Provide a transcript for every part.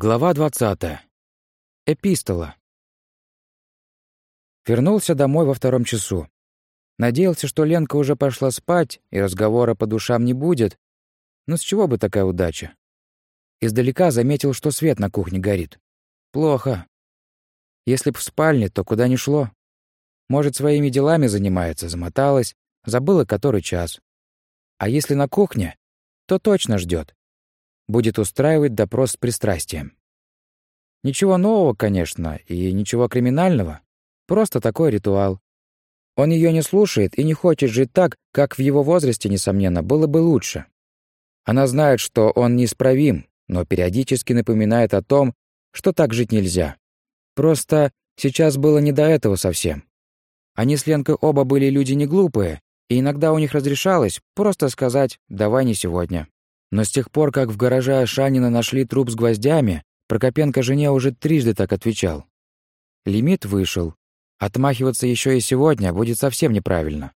Глава 20. Эпистола. Вернулся домой во втором часу. Надеялся, что Ленка уже пошла спать, и разговора по душам не будет. Но с чего бы такая удача? Издалека заметил, что свет на кухне горит. Плохо. Если б в спальне, то куда ни шло. Может, своими делами занимается, замоталась, забыла который час. А если на кухне, то точно ждет будет устраивать допрос с пристрастием. Ничего нового, конечно, и ничего криминального. Просто такой ритуал. Он ее не слушает и не хочет жить так, как в его возрасте, несомненно, было бы лучше. Она знает, что он неисправим, но периодически напоминает о том, что так жить нельзя. Просто сейчас было не до этого совсем. Они с Ленкой оба были люди не глупые, и иногда у них разрешалось просто сказать «давай не сегодня». Но с тех пор, как в гараже Ашанина нашли труп с гвоздями, Прокопенко жене уже трижды так отвечал. Лимит вышел. Отмахиваться еще и сегодня будет совсем неправильно.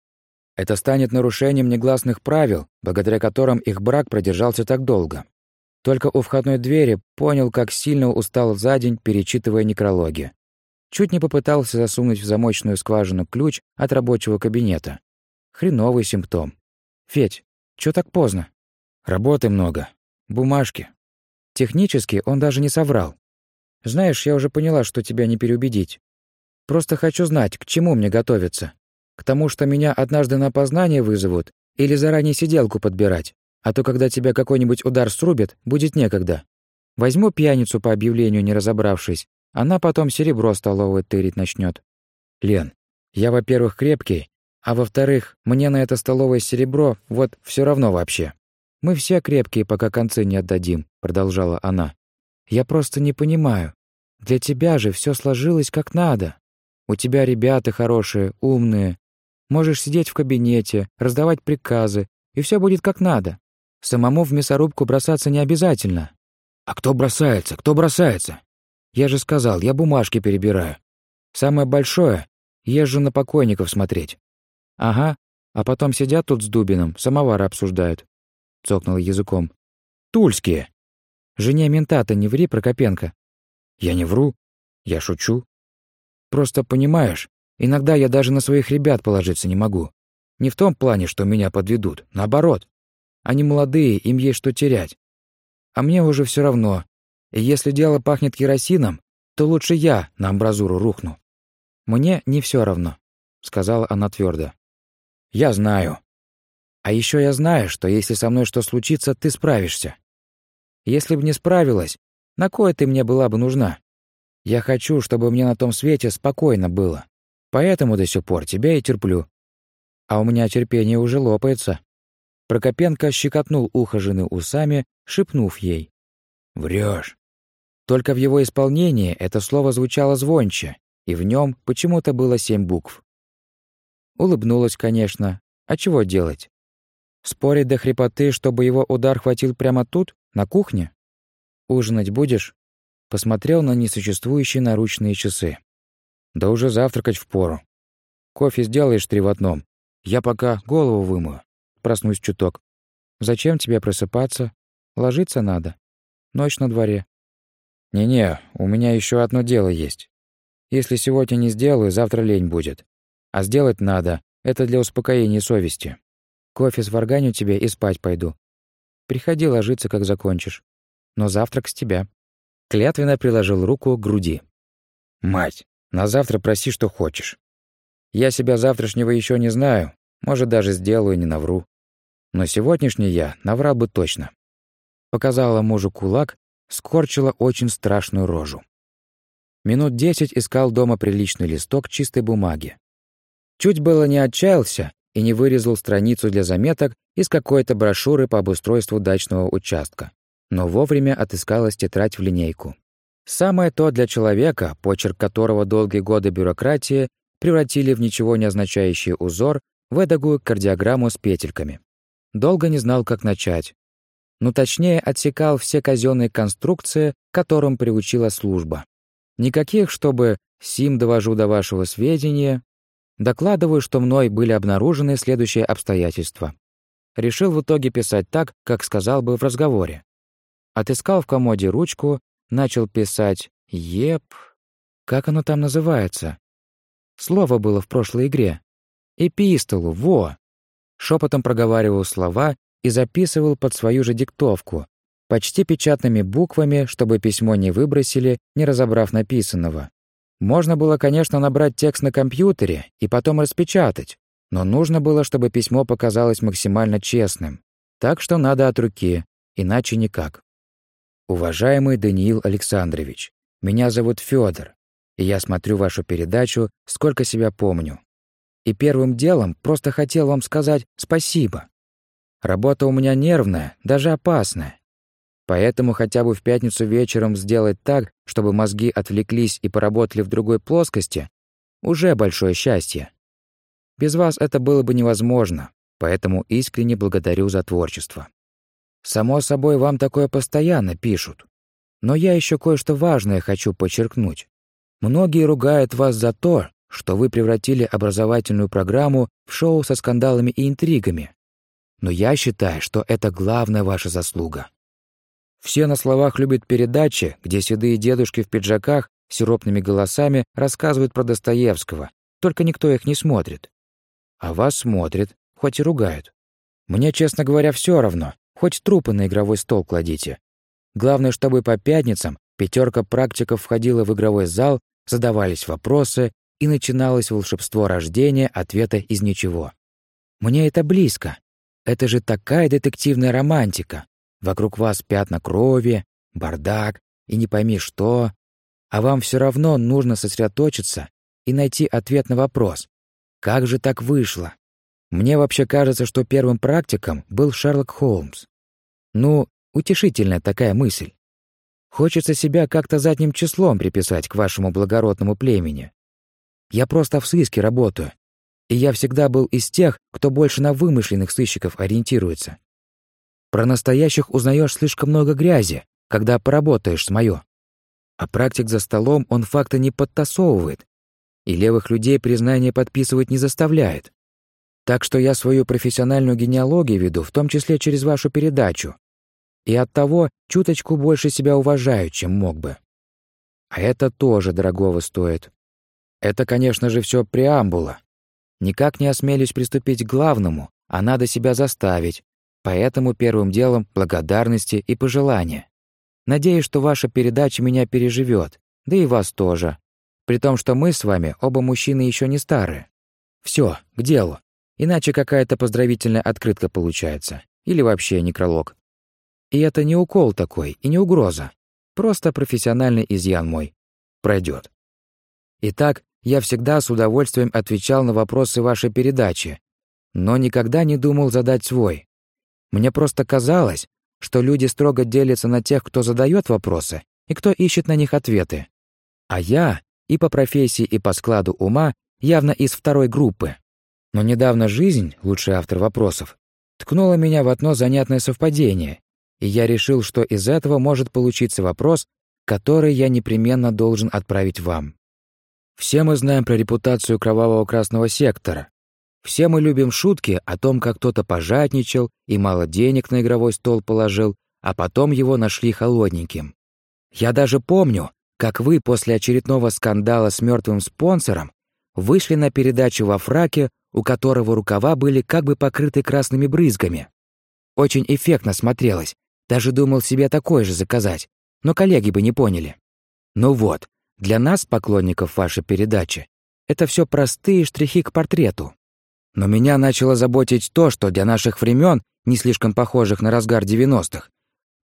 Это станет нарушением негласных правил, благодаря которым их брак продержался так долго. Только у входной двери понял, как сильно устал за день, перечитывая некрологи. Чуть не попытался засунуть в замочную скважину ключ от рабочего кабинета. Хреновый симптом. «Федь, чё так поздно?» Работы много. Бумажки. Технически он даже не соврал. Знаешь, я уже поняла, что тебя не переубедить. Просто хочу знать, к чему мне готовиться. К тому, что меня однажды на опознание вызовут или заранее сиделку подбирать, а то когда тебя какой-нибудь удар срубит, будет некогда. Возьму пьяницу по объявлению, не разобравшись, она потом серебро столовое тырить начнет. Лен, я, во-первых, крепкий, а во-вторых, мне на это столовое серебро вот все равно вообще. «Мы все крепкие, пока концы не отдадим», — продолжала она. «Я просто не понимаю. Для тебя же все сложилось как надо. У тебя ребята хорошие, умные. Можешь сидеть в кабинете, раздавать приказы, и все будет как надо. Самому в мясорубку бросаться не обязательно». «А кто бросается? Кто бросается?» «Я же сказал, я бумажки перебираю. Самое большое — езжу на покойников смотреть». «Ага, а потом сидят тут с Дубином, самовары обсуждают. — цокнул языком. «Тульские!» «Жене мента-то не ври, Прокопенко». «Я не вру. Я шучу. Просто, понимаешь, иногда я даже на своих ребят положиться не могу. Не в том плане, что меня подведут, наоборот. Они молодые, им есть что терять. А мне уже все равно. И если дело пахнет керосином, то лучше я на амбразуру рухну. Мне не все равно, сказала она твердо. Я знаю, а еще я знаю, что если со мной что случится, ты справишься. Если бы не справилась, на кое ты мне была бы нужна? Я хочу, чтобы мне на том свете спокойно было. Поэтому до сих пор тебя и терплю. А у меня терпение уже лопается». Прокопенко щекотнул ухо жены усами, шепнув ей. Врешь. Только в его исполнении это слово звучало звонче, и в нем почему-то было семь букв. Улыбнулась, конечно. А чего делать? Спорить до хрипоты, чтобы его удар хватил прямо тут, на кухне? Ужинать будешь? Посмотрел на несуществующие наручные часы. Да уже завтракать впору. Кофе сделаешь три в одном. Я пока голову вымою. Проснусь чуток. Зачем тебе просыпаться? Ложиться надо. Ночь на дворе. Не-не, у меня еще одно дело есть. Если сегодня не сделаю, завтра лень будет. А сделать надо. Это для успокоения совести. Кофе сварганю тебе и спать пойду. Приходи ложиться, как закончишь. Но завтрак с тебя». Клятвенно приложил руку к груди. «Мать, на завтра проси, что хочешь. Я себя завтрашнего еще не знаю, может, даже сделаю, не навру. Но сегодняшний я наврал бы точно». Показала мужу кулак, скорчила очень страшную рожу. Минут десять искал дома приличный листок чистой бумаги. Чуть было не отчаялся, и не вырезал страницу для заметок из какой-то брошюры по обустройству дачного участка, но вовремя отыскалась тетрадь в линейку. Самое то для человека, почерк которого долгие годы бюрократии превратили в ничего не означающий узор в эдакую кардиограмму с петельками. Долго не знал, как начать. Ну, точнее, отсекал все казенные конструкции, которым приучила служба. Никаких, чтобы «сим довожу до вашего сведения», Докладываю, что мной были обнаружены следующие обстоятельства. Решил в итоге писать так, как сказал бы в разговоре. Отыскал в комоде ручку, начал писать «Еп». Как оно там называется? Слово было в прошлой игре. Эпистолу, во! Шепотом проговаривал слова и записывал под свою же диктовку, почти печатными буквами, чтобы письмо не выбросили, не разобрав написанного. Можно было, конечно, набрать текст на компьютере и потом распечатать, но нужно было, чтобы письмо показалось максимально честным. Так что надо от руки, иначе никак. Уважаемый Даниил Александрович, меня зовут Федор, и я смотрю вашу передачу, сколько себя помню. И первым делом просто хотел вам сказать спасибо. Работа у меня нервная, даже опасная. Поэтому хотя бы в пятницу вечером сделать так, чтобы мозги отвлеклись и поработали в другой плоскости, уже большое счастье. Без вас это было бы невозможно, поэтому искренне благодарю за творчество. Само собой, вам такое постоянно пишут. Но я еще кое-что важное хочу подчеркнуть. Многие ругают вас за то, что вы превратили образовательную программу в шоу со скандалами и интригами. Но я считаю, что это главная ваша заслуга. Все на словах любят передачи, где седые дедушки в пиджаках сиропными голосами рассказывают про Достоевского, только никто их не смотрит. А вас смотрят, хоть и ругают. Мне, честно говоря, все равно, хоть трупы на игровой стол кладите. Главное, чтобы по пятницам пятерка практиков входила в игровой зал, задавались вопросы, и начиналось волшебство рождения ответа из ничего. Мне это близко. Это же такая детективная романтика. Вокруг вас пятна крови, бардак и не пойми что, а вам все равно нужно сосредоточиться и найти ответ на вопрос. Как же так вышло? Мне вообще кажется, что первым практиком был Шерлок Холмс. Ну, утешительная такая мысль. Хочется себя как-то задним числом приписать к вашему благородному племени. Я просто в сыске работаю, и я всегда был из тех, кто больше на вымышленных сыщиков ориентируется. Про настоящих узнаешь слишком много грязи, когда поработаешь с моё. А практик за столом он факты не подтасовывает, и левых людей признание подписывать не заставляет. Так что я свою профессиональную генеалогию веду, в том числе через вашу передачу. И оттого чуточку больше себя уважаю, чем мог бы. А это тоже дорогого стоит. Это, конечно же, все преамбула. Никак не осмелюсь приступить к главному, а надо себя заставить, Поэтому первым делом благодарности и пожелания. Надеюсь, что ваша передача меня переживет, да и вас тоже. При том, что мы с вами оба мужчины еще не старые. Все, к делу. Иначе какая-то поздравительная открытка получается. Или вообще некролог. И это не укол такой, и не угроза. Просто профессиональный изъян мой. Пройдет. Итак, я всегда с удовольствием отвечал на вопросы вашей передачи, но никогда не думал задать свой. Мне просто казалось, что люди строго делятся на тех, кто задает вопросы, и кто ищет на них ответы. А я и по профессии, и по складу ума явно из второй группы. Но недавно жизнь, лучший автор вопросов, ткнула меня в одно занятное совпадение, и я решил, что из этого может получиться вопрос, который я непременно должен отправить вам. Все мы знаем про репутацию кровавого красного сектора, все мы любим шутки о том, как кто-то пожадничал и мало денег на игровой стол положил, а потом его нашли холодненьким. Я даже помню, как вы после очередного скандала с мертвым спонсором вышли на передачу во фраке, у которого рукава были как бы покрыты красными брызгами. Очень эффектно смотрелось, даже думал себе такое же заказать, но коллеги бы не поняли. Ну вот, для нас, поклонников вашей передачи, это все простые штрихи к портрету. Но меня начало заботить то, что для наших времен, не слишком похожих на разгар 90-х,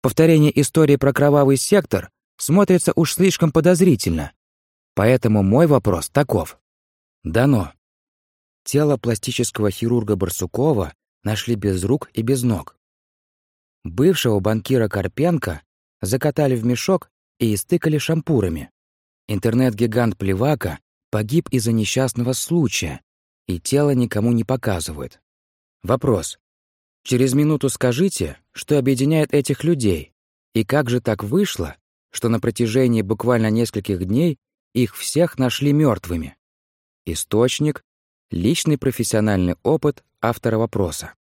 повторение истории про кровавый сектор смотрится уж слишком подозрительно. Поэтому мой вопрос таков. Дано. Тело пластического хирурга Барсукова нашли без рук и без ног. Бывшего банкира Карпенко закатали в мешок и истыкали шампурами. Интернет-гигант Плевака погиб из-за несчастного случая, и тело никому не показывают. Вопрос. Через минуту скажите, что объединяет этих людей, и как же так вышло, что на протяжении буквально нескольких дней их всех нашли мертвыми? Источник — личный профессиональный опыт автора вопроса.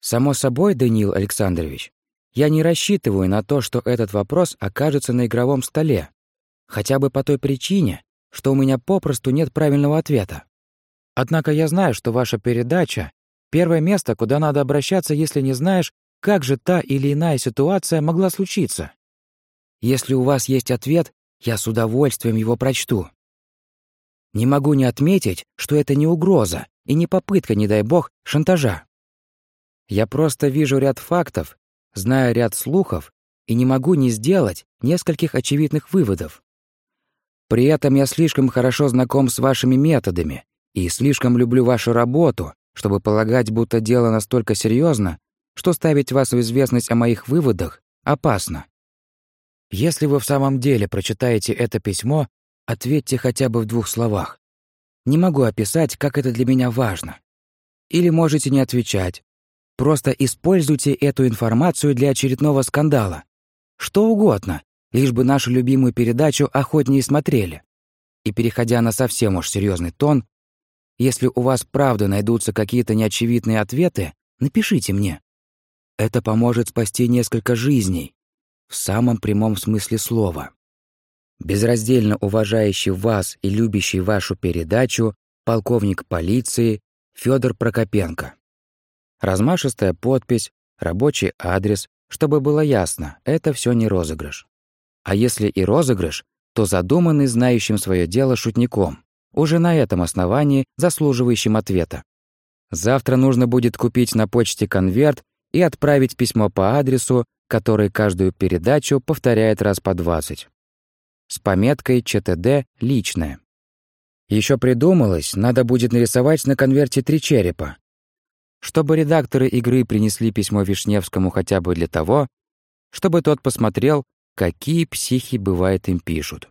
Само собой, Даниил Александрович, Я не рассчитываю на то, что этот вопрос окажется на игровом столе. Хотя бы по той причине, что у меня попросту нет правильного ответа. Однако я знаю, что ваша передача — первое место, куда надо обращаться, если не знаешь, как же та или иная ситуация могла случиться. Если у вас есть ответ, я с удовольствием его прочту. Не могу не отметить, что это не угроза и не попытка, не дай бог, шантажа. Я просто вижу ряд фактов, знаю ряд слухов и не могу не сделать нескольких очевидных выводов. При этом я слишком хорошо знаком с вашими методами и слишком люблю вашу работу, чтобы полагать, будто дело настолько серьезно, что ставить вас в известность о моих выводах опасно. Если вы в самом деле прочитаете это письмо, ответьте хотя бы в двух словах. Не могу описать, как это для меня важно. Или можете не отвечать. Просто используйте эту информацию для очередного скандала. Что угодно, лишь бы нашу любимую передачу охотнее смотрели. И переходя на совсем уж серьезный тон, если у вас правда найдутся какие-то неочевидные ответы, напишите мне. Это поможет спасти несколько жизней, в самом прямом смысле слова. Безраздельно уважающий вас и любящий вашу передачу полковник полиции Федор Прокопенко. Размашистая подпись, рабочий адрес, чтобы было ясно, это все не розыгрыш. А если и розыгрыш, то задуманный знающим свое дело шутником, уже на этом основании заслуживающим ответа. Завтра нужно будет купить на почте конверт и отправить письмо по адресу, который каждую передачу повторяет раз по 20. С пометкой ЧТД «Личное». Еще придумалось, надо будет нарисовать на конверте три черепа. Чтобы редакторы игры принесли письмо Вишневскому хотя бы для того, чтобы тот посмотрел, какие психи бывает им пишут.